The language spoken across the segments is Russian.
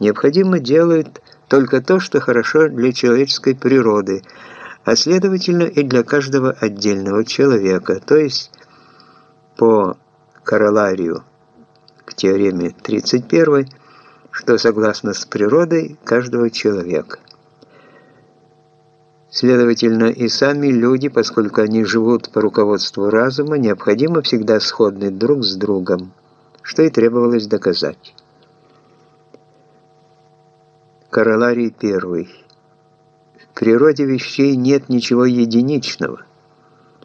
необходимо делать только то, что хорошо для человеческой природы, а следовательно и для каждого отдельного человека, то есть по короларию к теореме 31, что согласно с природой каждого человека. Следовательно, и сами люди, поскольку они живут по руководству разума, необходимо всегда сходны друг с другом, что и требовалось доказать. Короларий первый. В природе вещей нет ничего единичного,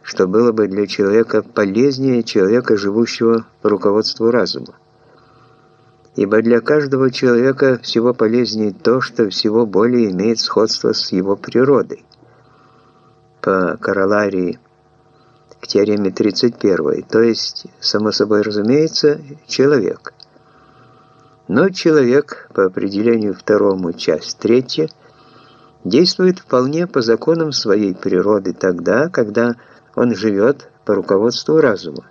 что было бы для человека полезнее человека, живущего по руководству разума. Ибо для каждого человека всего полезнее то, что всего более имеет сходство с его природой. По короларии к теореме 31, то есть, само собой разумеется, человек – но человек, по определению второму, часть третья, действует вполне по законам своей природы тогда, когда он живет по руководству разума.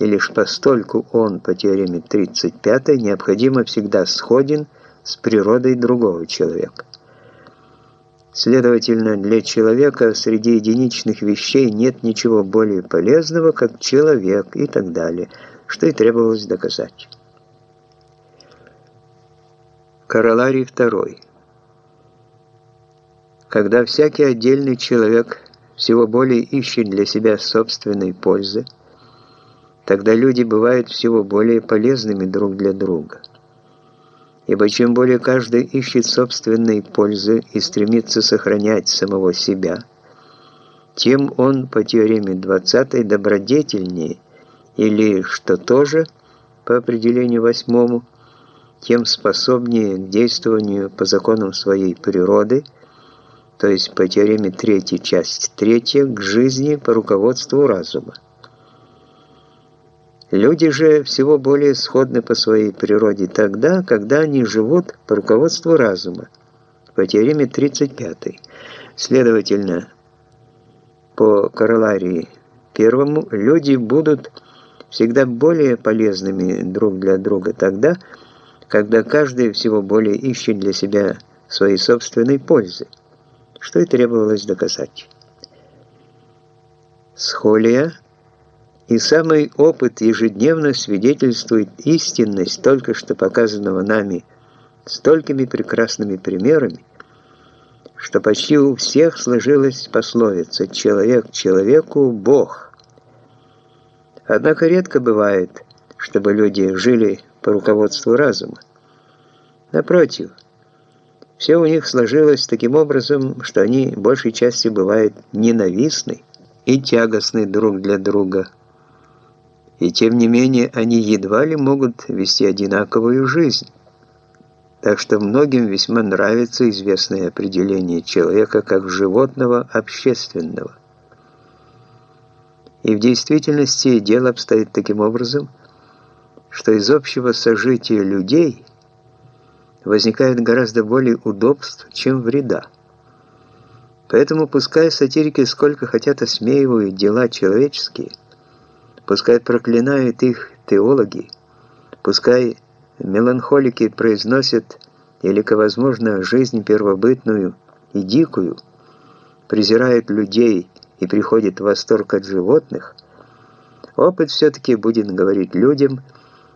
И лишь постольку он, по теореме 35, необходимо всегда сходен с природой другого человека. Следовательно, для человека среди единичных вещей нет ничего более полезного, как человек и так далее, что и требовалось доказать. Короларий II. Когда всякий отдельный человек всего более ищет для себя собственной пользы, тогда люди бывают всего более полезными друг для друга. Ибо чем более каждый ищет собственной пользы и стремится сохранять самого себя, тем он по теореме 20 добродетельнее, или, что тоже, по определению восьмому, тем способнее к действованию по законам своей природы, то есть по теореме 3, часть 3, к жизни по руководству разума. Люди же всего более сходны по своей природе тогда, когда они живут по руководству разума, по теореме 35. Следовательно, по короларии первому люди будут всегда более полезными друг для друга тогда, когда когда каждый всего более ищет для себя своей собственной пользы, что и требовалось доказать. Схолия и самый опыт ежедневно свидетельствует истинность только что показанного нами столькими прекрасными примерами, что почти у всех сложилась пословица «человек человеку – Бог». Однако редко бывает, чтобы люди жили по руководству разума. Напротив, все у них сложилось таким образом, что они большей части бывают ненавистны и тягостны друг для друга. И тем не менее они едва ли могут вести одинаковую жизнь. Так что многим весьма нравится известное определение человека как животного общественного. И в действительности дело обстоит таким образом, что из общего сожития людей возникает гораздо более удобств, чем вреда. Поэтому пускай сатирики сколько хотят осмеивают дела человеческие, пускай проклинают их теологи, пускай меланхолики произносят или, возможно, жизнь первобытную и дикую, презирают людей и приходит восторг от животных, опыт все-таки будет говорить людям –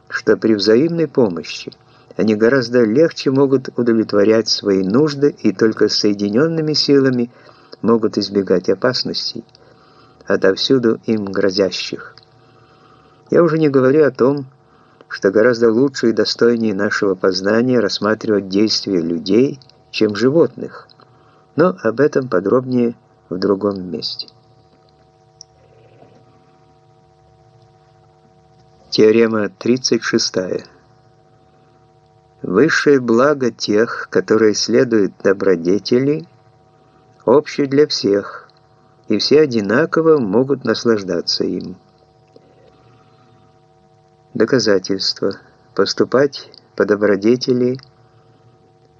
что при взаимной помощи они гораздо легче могут удовлетворять свои нужды и только соединенными силами могут избегать опасностей, отовсюду им грозящих. Я уже не говорю о том, что гораздо лучше и достойнее нашего познания рассматривать действия людей, чем животных, но об этом подробнее в другом месте. Теорема 36. Высшее благо тех, которые следуют добродетели, общее для всех, и все одинаково могут наслаждаться им. Доказательство. Поступать по добродетели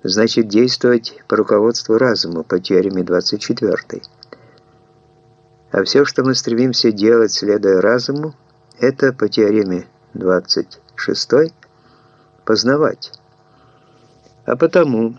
значит действовать по руководству разума, по теореме 24. А все, что мы стремимся делать, следуя разуму, это по теореме 26 познавать. А потому